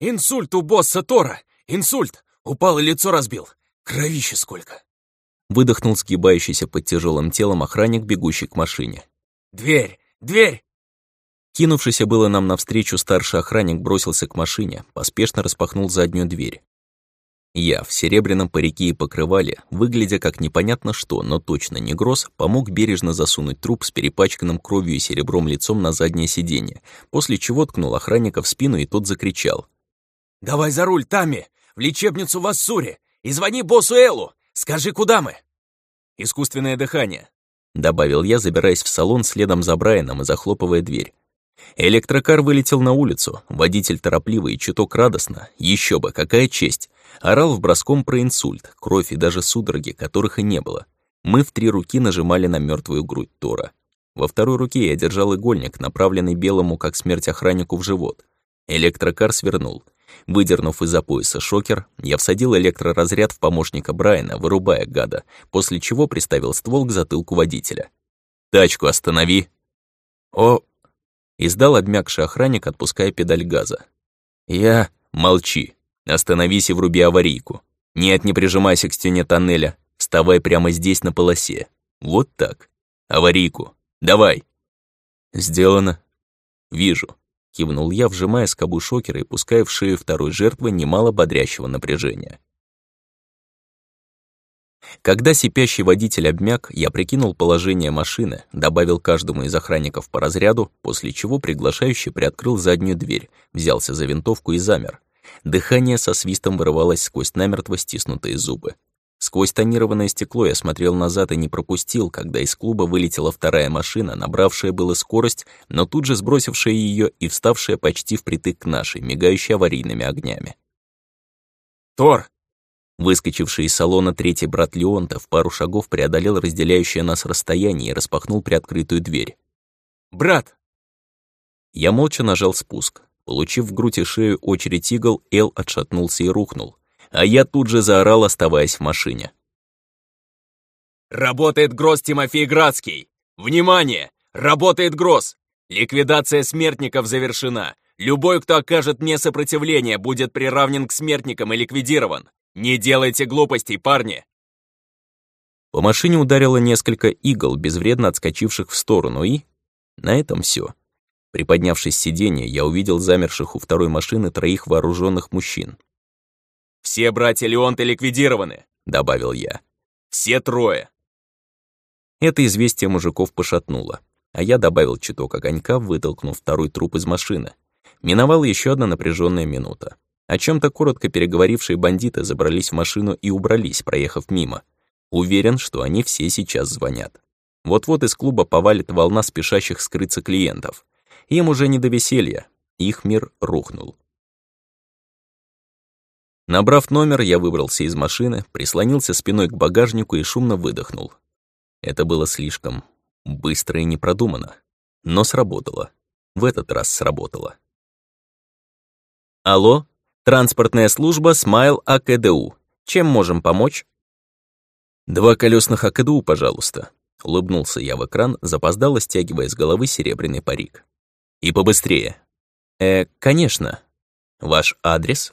Инсульт у босса Тора! Инсульт! Упал и лицо разбил! Кровище сколько!» Выдохнул сгибающийся под тяжелым телом охранник, бегущий к машине. «Дверь! Дверь!» Кинувшийся было нам навстречу старший охранник бросился к машине, поспешно распахнул заднюю дверь. Я в серебряном парике и покрывале, выглядя как непонятно что, но точно не гроз, помог бережно засунуть труп с перепачканным кровью и серебром лицом на заднее сиденье, после чего ткнул охранника в спину, и тот закричал. «Давай за руль, Тами! В лечебницу в Ассуре! И звони боссу Элу! Скажи, куда мы?» «Искусственное дыхание», — добавил я, забираясь в салон следом за Брайаном и захлопывая дверь. Электрокар вылетел на улицу, водитель торопливо и чуток радостно, еще бы, какая честь, орал в броском про инсульт, кровь и даже судороги, которых и не было. Мы в три руки нажимали на мертвую грудь Тора. Во второй руке я держал игольник, направленный белому, как смерть охраннику, в живот. Электрокар свернул. Выдернув из-за пояса шокер, я всадил электроразряд в помощника Брайана, вырубая гада, после чего приставил ствол к затылку водителя. «Тачку останови!» «О, Издал обмякший охранник, отпуская педаль газа. «Я...» «Молчи. Остановись и вруби аварийку. Нет, не прижимайся к стене тоннеля. Вставай прямо здесь на полосе. Вот так. Аварийку. Давай». «Сделано». «Вижу», — кивнул я, вжимая скобу шокера и пуская в шею второй жертвы немало бодрящего напряжения. Когда сипящий водитель обмяк, я прикинул положение машины, добавил каждому из охранников по разряду, после чего приглашающий приоткрыл заднюю дверь, взялся за винтовку и замер. Дыхание со свистом вырывалось сквозь намертво стиснутые зубы. Сквозь тонированное стекло я смотрел назад и не пропустил, когда из клуба вылетела вторая машина, набравшая было скорость, но тут же сбросившая ее и вставшая почти впритык к нашей, мигающей аварийными огнями. «Тор, Выскочивший из салона третий брат Леонта в пару шагов преодолел разделяющее нас расстояние и распахнул приоткрытую дверь. «Брат!» Я молча нажал спуск. Получив в грудь и шею очередь игл, Эл отшатнулся и рухнул. А я тут же заорал, оставаясь в машине. «Работает Гроз Тимофей Градский! Внимание! Работает Гроз! Ликвидация смертников завершена! Любой, кто окажет мне сопротивление, будет приравнен к смертникам и ликвидирован! «Не делайте глупостей, парни!» По машине ударило несколько игл, безвредно отскочивших в сторону, и... На этом все. Приподнявшись с сиденья, я увидел замерших у второй машины троих вооруженных мужчин. «Все братья Леонты ликвидированы», — добавил я. «Все трое». Это известие мужиков пошатнуло, а я добавил чуток огонька, вытолкнув второй труп из машины. Миновала еще одна напряженная минута. О чем то коротко переговорившие бандиты забрались в машину и убрались, проехав мимо. Уверен, что они все сейчас звонят. Вот-вот из клуба повалит волна спешащих скрыться клиентов. Им уже не до веселья. Их мир рухнул. Набрав номер, я выбрался из машины, прислонился спиной к багажнику и шумно выдохнул. Это было слишком быстро и непродуманно. Но сработало. В этот раз сработало. «Алло?» Транспортная служба Смайл АКДУ. Чем можем помочь? Два колесных АКДУ, пожалуйста. Улыбнулся я в экран, запоздало стягивая с головы серебряный парик. И побыстрее. Э, конечно. Ваш адрес?